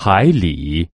海里。